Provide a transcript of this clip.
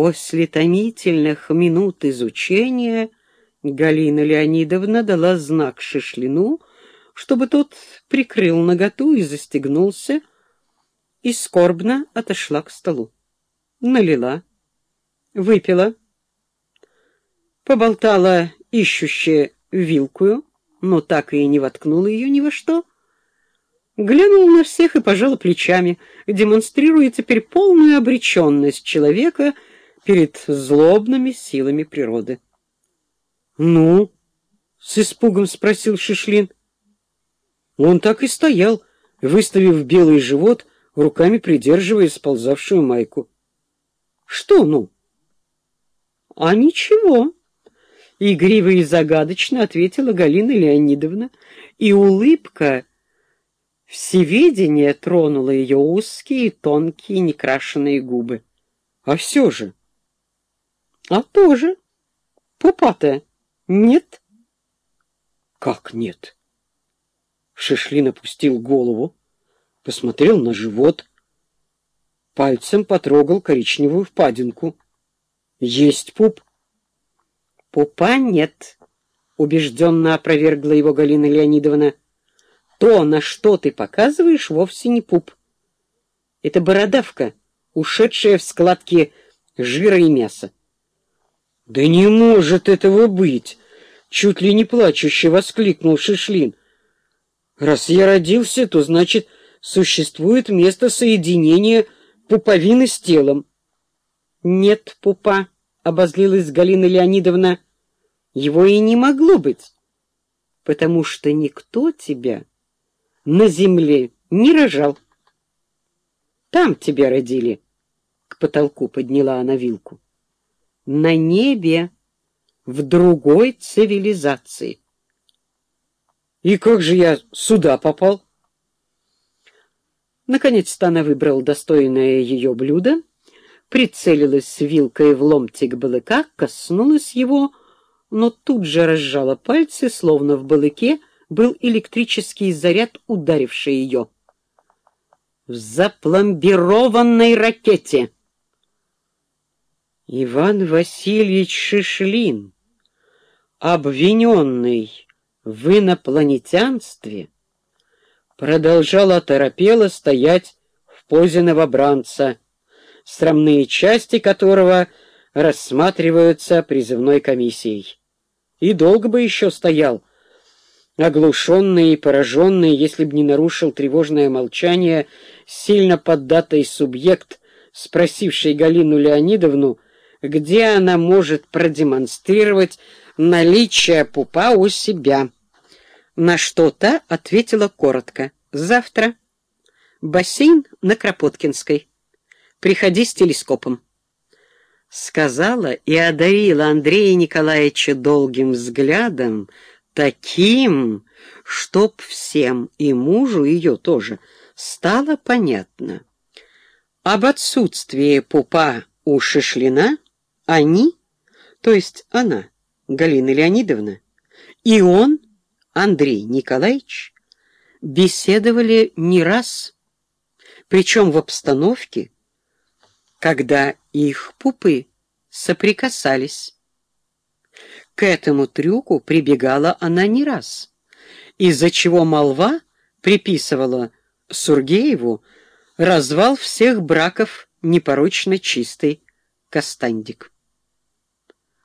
После томительных минут изучения Галина Леонидовна дала знак Шишлину, чтобы тот прикрыл наготу и застегнулся, и скорбно отошла к столу. Налила, выпила, поболтала ищущая вилкую, но так и не воткнула ее ни во что, глянула на всех и пожала плечами, демонстрируя теперь полную обреченность человека перед злобными силами природы. «Ну?» — с испугом спросил Шишлин. Он так и стоял, выставив белый живот, руками придерживая сползавшую майку. «Что ну?» «А ничего», — игриво и загадочно ответила Галина Леонидовна, и улыбка всеведения тронула ее узкие, тонкие, некрашенные губы. «А все же...» «А тоже. Пупатая. Нет?» «Как нет?» Шишлин опустил голову, посмотрел на живот, пальцем потрогал коричневую впадинку. Есть пуп? Пупа нет, убежденно опровергла его Галина Леонидовна. То, на что ты показываешь, вовсе не пуп. Это бородавка, ушедшая в складки жира и мяса. Да не может этого быть! Чуть ли не плачуще воскликнул Шишлин. Раз я родился, то значит, существует место соединения пуповины с телом. Нет пупа, обозлилась Галина Леонидовна. Его и не могло быть, потому что никто тебя на земле не рожал. Там тебя родили. К потолку подняла она вилку. На небе, в другой цивилизации. И как же я сюда попал? Наконец-то она выбрала достойное ее блюдо, прицелилась вилкой в ломтик балыка, коснулась его, но тут же разжала пальцы, словно в балыке был электрический заряд, ударивший ее. В запломбированной ракете. Иван Васильевич Шишлин, обвиненный в инопланетянстве продолжал оторопело стоять в позе новобранца, срамные части которого рассматриваются призывной комиссией. И долго бы еще стоял, оглушенный и пораженный, если б не нарушил тревожное молчание, сильно поддатый субъект, спросивший Галину Леонидовну, где она может продемонстрировать наличие пупа у себя. На что та ответила коротко. «Завтра. Бассейн на Кропоткинской. Приходи с телескопом». Сказала и одарила Андрея Николаевича долгим взглядом, таким, чтоб всем, и мужу ее тоже, стало понятно. Об отсутствии пупа у Шишлина они, то есть она, Галина Леонидовна, и он, Андрей Николаевич, беседовали не раз, причем в обстановке, когда их пупы соприкасались. К этому трюку прибегала она не раз, из-за чего молва приписывала Сургееву развал всех браков непорочно чистый Костандик.